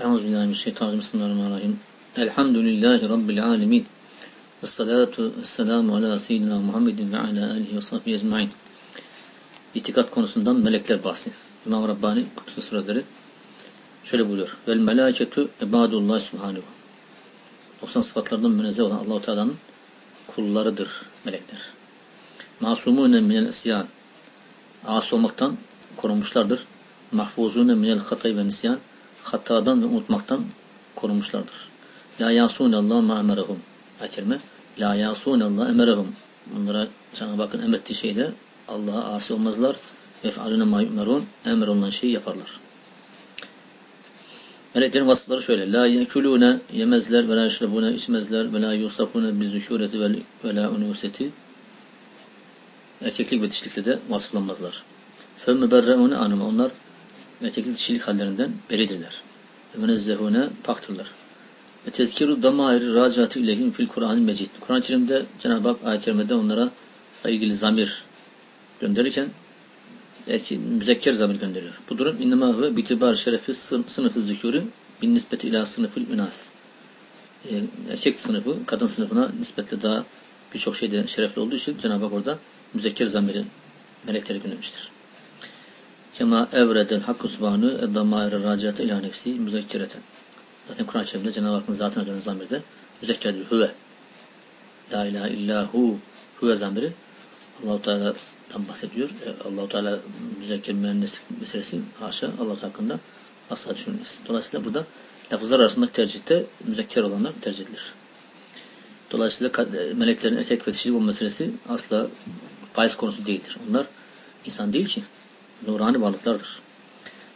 Euzubillahimineşşeytanirracim. Bismillahirrahmanirrahim. Elhamdülillahi Rabbil alemin. Ve salatu vesselamu ala seyyidina Muhammedin ve ala alihi ve sahbihi ecmain. İtikat konusundan melekler bahsi. İmam Rabbani Kutsu Sözleri şöyle buyuruyor. Vel melâketu ebadullah subhanehu. 90 sıfatlardan münezzeh olan Allah-u Teala'nın kullarıdır melekler. Masumune minel isyan. Asi olmaktan korunmuşlardır. Mahfuzune minel hatay ve nisyan hatadan ve unutmaktan korunmuşlardır. La yasunallah ma emerahum. Ayet-i La yasunallah emerahum. Bunlara sana bakın emrettiği şeyde Allah'a asi olmazlar. Yef'alune ma yu'merun. Emir şeyi yaparlar. Meleklerin vasıfları şöyle. La yekulune yemezler ve la yeşrebune içmezler ve la yusafune bizzüşureti ve la unuseti. Erkeklik ve dişlikle de vasıflanmazlar. Femme berreune anıma. Onlar erkeklik dişilik hallerinden beridirler. Ve münezzehune paktırlar. Ve tezkiru damairi racatı ilehim fil Kur'an-ı Mecid. Kur'an-ı Kerim'de Cenab-ı Hak ayet-i kerimede onlara ilgili zamir gönderirken erki, müzekker zamir gönderiyor. Bu durum innema ve bitibar şerefi sınıfı zükürü bin nispeti ila sınıfı ünas. Ee, erkek sınıfı kadın sınıfına nispetle daha birçok şeyde şerefli olduğu için Cenab-ı Hak orada müzekker zamiri meleklere göndermiştir. Kema evredel hakkı subhanı eddamaire racate ila nefsi müzekkereten. Zaten Kur'an-ı Kerim'de Cenab-ı Hakk'ın zatına dönen zamirde müzekkerdir. Hüve. La ilahe illahu hüve zamiri Allah-u Teala'dan bahsediyor. E, Allah-u Teala müzekker mühendislik meselesi haşa Allah hakkında asla düşünülmez. Dolayısıyla burada lafızlar arasındaki tercihte müzekker olanlar tercih edilir. Dolayısıyla e, meleklerin erkek ve dişilik olma meselesi asla faiz konusu değildir. Onlar insan değil ki nurani varlıklardır.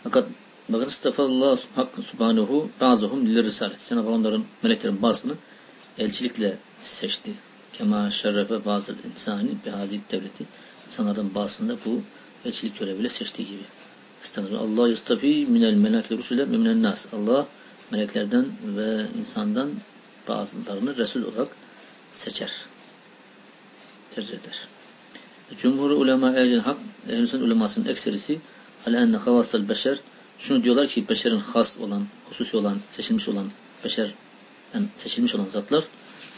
Fakat bakın istefallah hakkı subhanehu bazıhum lil risalet. Cenab-ı onların meleklerin bazısını elçilikle seçti. Kema şerrefe bazı insani bihazi devleti. İnsanlardan bazısında bu elçilik göreviyle seçtiği gibi. Allah yastafi minel melekle rusule miminen nas. Allah meleklerden ve insandan bazılarını Resul olarak seçer. Tercih eder. Cumhur ulema ehl hak, ehl ulemasının ekserisi ale enne havasal beşer şunu diyorlar ki beşerin has olan, hususi olan, seçilmiş olan beşer yani seçilmiş olan zatlar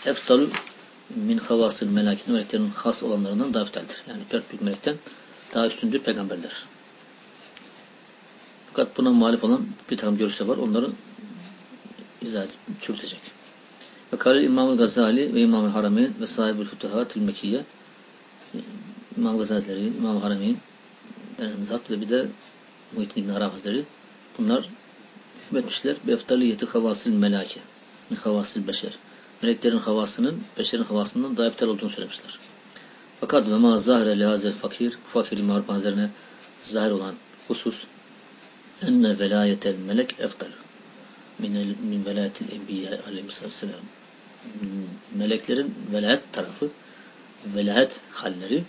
eftalu min havasıl melakin meleklerin has olanlarından daha eftaldir. Yani dört büyük melekten daha üstündür peygamberler. Fakat buna muhalif olan bir takım görüşler var. Onları izah edip çürütecek. Ve Kale İmam-ı Gazali ve İmam-ı Harameyn ve sahib-ül Fütuhat-ül Mekiyye İmam Gazalileri, İmam Harameyn zat ve bir de Muhittin İbn Arap Hazretleri bunlar hükmetmişler. Beftaliyeti havasıl melake min havasıl beşer. Meleklerin havasının beşerin havasından daha eftal olduğunu söylemişler. Fakat ve ma zahre lehazel fakir bu fakir İmam Arap Hazretleri'ne zahir olan husus enne velayetel melek eftal min, min velayetil enbiya aleyhisselam meleklerin velayet tarafı velayet halleri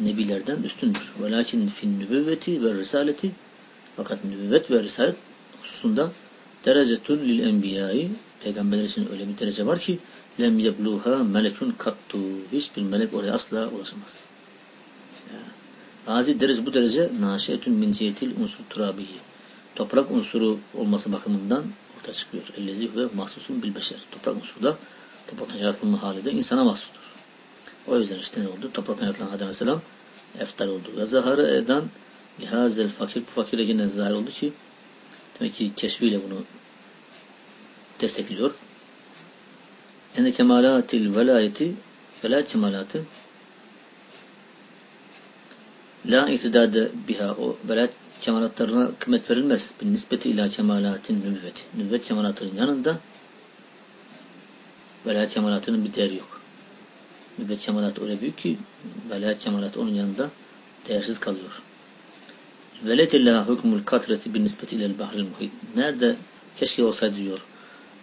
nebilerden üstündür. Velakin fin nübüvveti ve risaleti fakat nübüvvet ve risalet hususunda derecetun lil enbiyayı peygamberler için öyle bir derece var ki lem yebluha melekun kattu hiçbir melek oraya asla ulaşamaz. Bazı derece bu derece naşiyetun min cihetil unsur turabihi toprak unsuru olması bakımından ortaya çıkıyor. Ellezi ve mahsusun bil beşer. Toprak unsuru da topraktan yaratılma hali de insana mahsustur. O yüzden işte ne oldu? Topraktan yaratılan Adem Aleyhisselam eftar oldu. Ve zahara eden lihazel fakir. Bu fakire yine zahir oldu ki demek ki keşfiyle bunu destekliyor. Ene kemalatil velayeti velayet kemalatı la itidade biha o velayet kemalatlarına kıymet verilmez. Bir nispeti ila kemalatin nübüvvet. Nübüvvet kemalatının yanında velayet kemalatının bir değeri yok. Nübüvvet kemalat öyle büyük ki velayet kemalat onun yanında değersiz kalıyor. Veletillâ hükmül katreti bir nispeti ilel bahril muhit. Nerede keşke olsaydı diyor.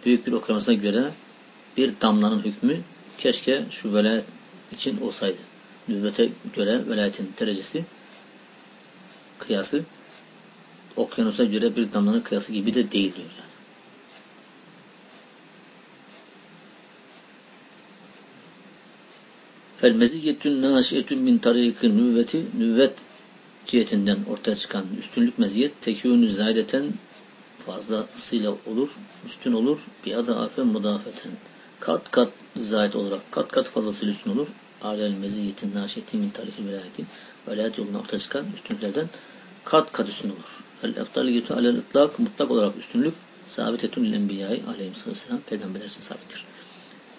Büyük bir okyanusuna göre bir damlanın hükmü keşke şu velayet için olsaydı. Nübüvvete göre velayetin derecesi kıyası okyanusa göre bir damlanın kıyası gibi de değil diyor yani. Fel meziyyetün naşiyetün min tarikı nüvveti nüvvet cihetinden ortaya çıkan üstünlük meziyet tekûnü zaydeten fazlasıyla olur, üstün olur. Bir adafe mudafeten. Kat kat zayet olarak kat kat fazlasıyla üstün olur. Alel meziyetin naşetin min tarihil velayeti. Velayet yoluna ortaya çıkan üstünlüklerden kat kat üstün olur. El efdaliyetu alel ıtlak mutlak olarak üstünlük sabitetun lil enbiyayı aleyhisselam peygamberler için sabittir.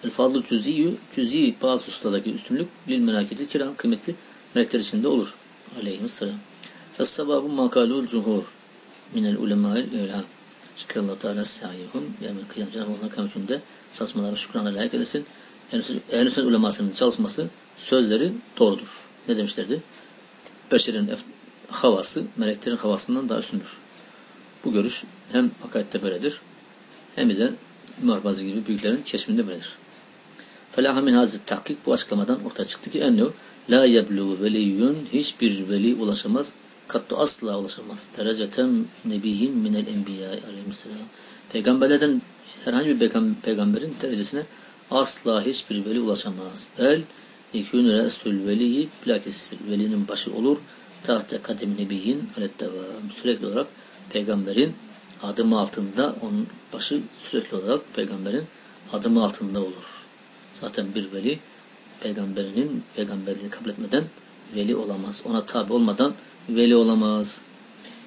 El fadlu cüziyyü cüzi bazı ustadaki üstünlük lil menaketi kiram kıymetli melekler içinde olur. Aleyhisselam. Es sababu makalul cuhur minel ulemâil evlâ. Şükürallahu Teala sâyihum. Yani kıyam Cenab-ı Allah kıymetinde çalışmaları şükrana layık edesin. Ehl-i Sünnet ulemasının çalışması, sözleri doğrudur. Ne demişlerdi? Beşerin havası, meleklerin havasından daha üstündür. Bu görüş hem hakikatte böyledir, hem de Muharbazi gibi büyüklerin keşfinde böyledir. Felaha min hazret tahkik bu açıklamadan ortaya çıktı ki ennu la yeblu veliyyun hiçbir veli ulaşamaz kattu asla ulaşamaz. Dereceten nebiyyin minel enbiya aleyhisselam. Peygamberlerden herhangi bir peygamberin derecesine asla hiçbir veli ulaşamaz. El yekûnü resül veliyi bilakis velinin başı olur. Tahte kadim nebiyyin alettevam. Sürekli olarak peygamberin adımı altında onun başı sürekli olarak peygamberin adımı altında olur. Zaten bir veli peygamberinin peygamberliğini kabul etmeden veli olamaz. Ona tabi olmadan veli olamaz.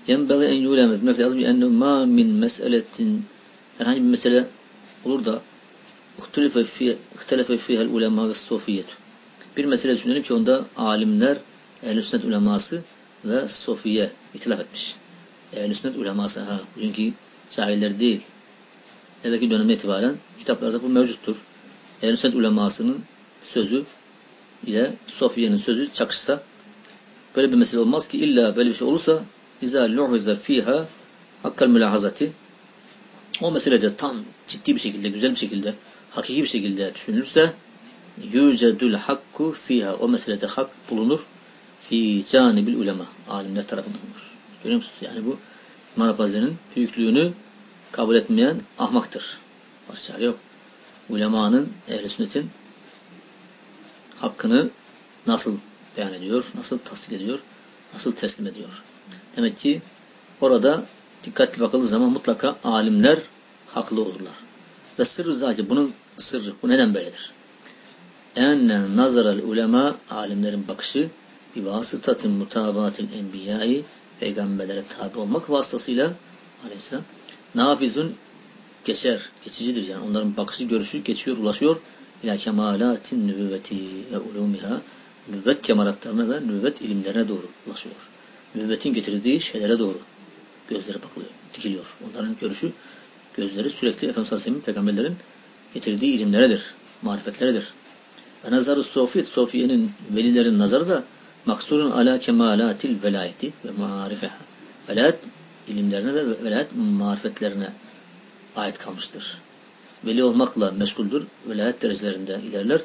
Yenbeği en yulem etmek lazım. Enne ma min meseletin herhangi bir mesele olur da ihtilefe fihel ulema ve sofiyet. Bir mesele düşünelim ki onda alimler, ehl-i sünnet uleması ve sofiye itilaf etmiş. Ehl-i sünnet uleması, ha, bugünkü cahiller değil. Evvelki dönemde itibaren kitaplarda bu mevcuttur. Ehl-i ulemasının sözü ile Sofiye'nin sözü çakışsa böyle bir mesele olmaz ki illa böyle bir şey olursa izâ luhize fiha hakkal mülahazati o meselede tam ciddi bir şekilde, güzel bir şekilde, hakiki bir şekilde düşünülürse yücedül hakku fiha o meselede hak bulunur fi canibil ulema alimler tarafından bulunur. Görüyor musunuz? Yani bu İmam büyüklüğünü kabul etmeyen ahmaktır. Başka yok. Ulemanın, ehl sünnetin hakkını nasıl beyan ediyor, nasıl tasdik ediyor, nasıl teslim ediyor. Demek ki orada dikkatli bakıldığı zaman mutlaka alimler haklı olurlar. Ve sırrı zaten bunun sırrı, bu neden böyledir? Enne nazaral ulema alimlerin bakışı bir vasıtatın mutabatil enbiyayı peygamberlere tabi olmak vasıtasıyla aleyhisselam nafizun geçer, geçicidir yani onların bakışı, görüşü geçiyor, ulaşıyor ila kemalatin nübüvveti ve ulumiha nübüvvet kemalatlarına ve nübüvvet ilimlerine doğru ulaşıyor. Nübüvvetin getirdiği şeylere doğru gözleri bakılıyor, dikiliyor. Onların görüşü, gözleri sürekli Efendimiz Aleyhisselam'ın peygamberlerin getirdiği ilimleredir, marifetleridir. Ve nazarı sofiyet, sofiyenin velilerin nazarı da maksurun ala kemalatil velayeti ve marifeha. Velayet ilimlerine ve velayet marifetlerine ait kalmıştır veli olmakla meşguldür. Velayet derecelerinde ilerler.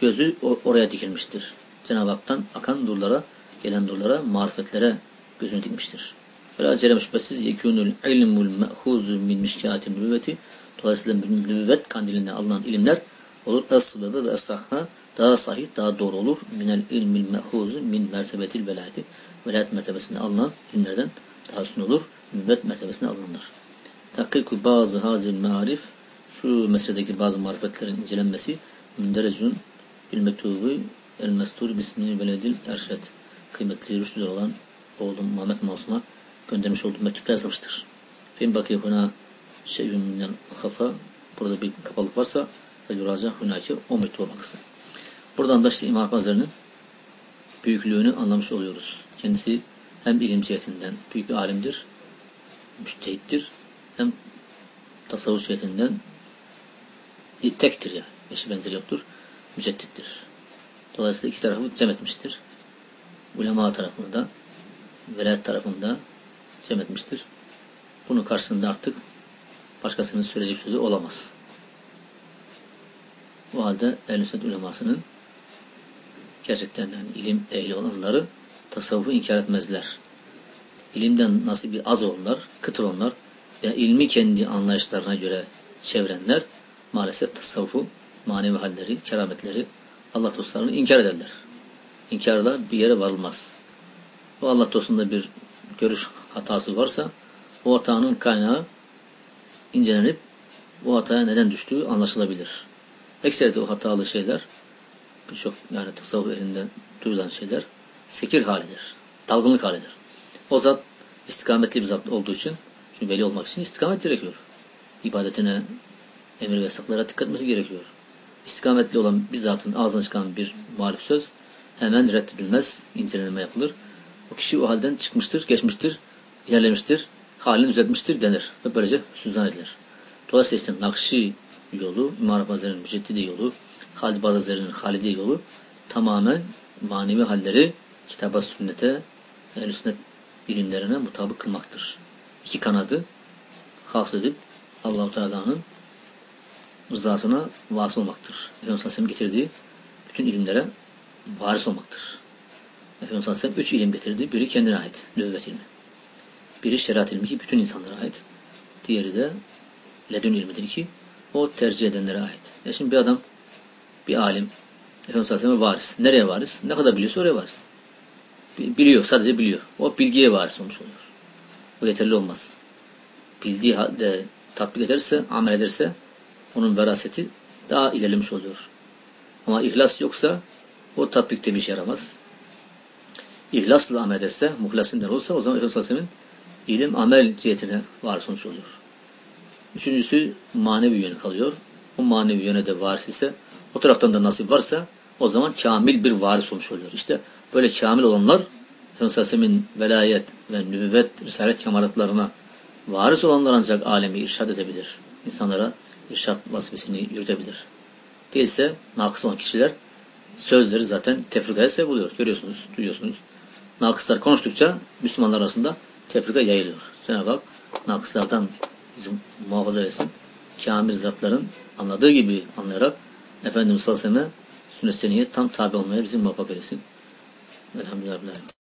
Gözü oraya dikilmiştir. Cenab-ı Hak'tan akan nurlara, gelen nurlara, marifetlere gözünü dikmiştir. Ve acele şüphesiz yekûnul ilmul me'huzu min mişkâtin nübüvveti Dolayısıyla nübüvvet kandilinden alınan ilimler olur. Es-sıbebe ve es-sahha daha sahih, daha doğru olur. Minel ilmil me'huzu min mertebetil velayeti. Velayet mertebesinde alınan ilimlerden daha üstün olur. Nübüvvet mertebesinde alınanlar. Tahkiku bazı hazil marif şu meseledeki bazı marifetlerin incelenmesi münderecun bil mektubu el mestur bismini veledil erşet kıymetli rüştüler olan oğlum Muhammed Masum'a göndermiş olduğu mektupta yazılmıştır. Fin bakı huna şeyhün minel kafa burada bir kapalık varsa feyuraca hunaki o mektuba bakısın. Buradan da işte İmam Hazretleri'nin büyüklüğünü anlamış oluyoruz. Kendisi hem ilim cihetinden büyük bir alimdir, müştehittir, hem tasavvuf cihetinden tektir yani. Eşi benzeri yoktur. Müceddittir. Dolayısıyla iki tarafı cem etmiştir. Ulema tarafında, velayet tarafında cem etmiştir. Bunun karşısında artık başkasının söyleyecek sözü olamaz. Bu halde ehl sünnet ulemasının gerçekten yani ilim ehli olanları tasavvufu inkar etmezler. İlimden nasıl bir az olanlar, kıtır olanlar ve ilmi kendi anlayışlarına göre çevrenler maalesef tasavvufu, manevi halleri, kerametleri, Allah dostlarını inkar ederler. İnkarla bir yere varılmaz. O Allah dostunda bir görüş hatası varsa o hatanın kaynağı incelenip bu hataya neden düştüğü anlaşılabilir. Ekseride o hatalı şeyler birçok yani tasavvuf elinden duyulan şeyler sekir halidir. Dalgınlık halidir. O zat istikametli bir zat olduğu için çünkü veli olmak için istikamet gerekiyor. İbadetine, emir ve yasaklara dikkat etmesi gerekiyor. İstikametli olan bir zatın ağzına çıkan bir muhalif söz hemen reddedilmez, incelenme yapılır. O kişi o halden çıkmıştır, geçmiştir, ilerlemiştir, halini düzeltmiştir denir ve böylece hüsnüzan edilir. Dolayısıyla işte Nakşi yolu, İmam Hazretleri'nin müceddidi yolu, Halid Hazretleri'nin halidi yolu tamamen manevi halleri kitaba, sünnete, ehl sünnet bilimlerine mutabık kılmaktır. İki kanadı has edip Allah-u Teala'nın rızasına vasıl olmaktır. Efendimiz Aleyhisselam getirdiği bütün ilimlere varis olmaktır. Efendimiz Aleyhisselam üç ilim getirdi. Biri kendine ait, nüvvet ilmi. Biri şeriat ilmi ki bütün insanlara ait. Diğeri de ledün ilmidir ki o tercih edenlere ait. Ya şimdi bir adam, bir alim, Efendimiz Aleyhisselam'a varis. Nereye varis? Ne kadar biliyorsa oraya varis. Biliyor, sadece biliyor. O bilgiye varis olmuş oluyor. O yeterli olmaz. Bildiği halde tatbik ederse, amel ederse onun veraseti daha ilerlemiş oluyor. Ama ihlas yoksa o tatbikte bir işe yaramaz. İhlasla amel ederse, muhlasından olsa o zaman Efendimiz ilim amel cihetine var sonuç oluyor. Üçüncüsü manevi yönü kalıyor. O manevi yöne de varis ise o taraftan da nasip varsa o zaman kamil bir varis olmuş oluyor. İşte böyle kamil olanlar Aleyhisselam'ın velayet ve nübüvvet, risalet kemalatlarına varis olanlar ancak alemi irşad edebilir. İnsanlara irşad vazifesini yürütebilir. Değilse nakıs olan kişiler sözleri zaten tefrikaya sebep oluyor. Görüyorsunuz, duyuyorsunuz. Nakıslar konuştukça Müslümanlar arasında tefrika yayılıyor. Cenab-ı Hak nakıslardan bizim muhafaza etsin. Kamil zatların anladığı gibi anlayarak Efendimiz sallallahu aleyhi ve sünnet tam tabi olmaya bizim muvaffak etsin. Elhamdülillah.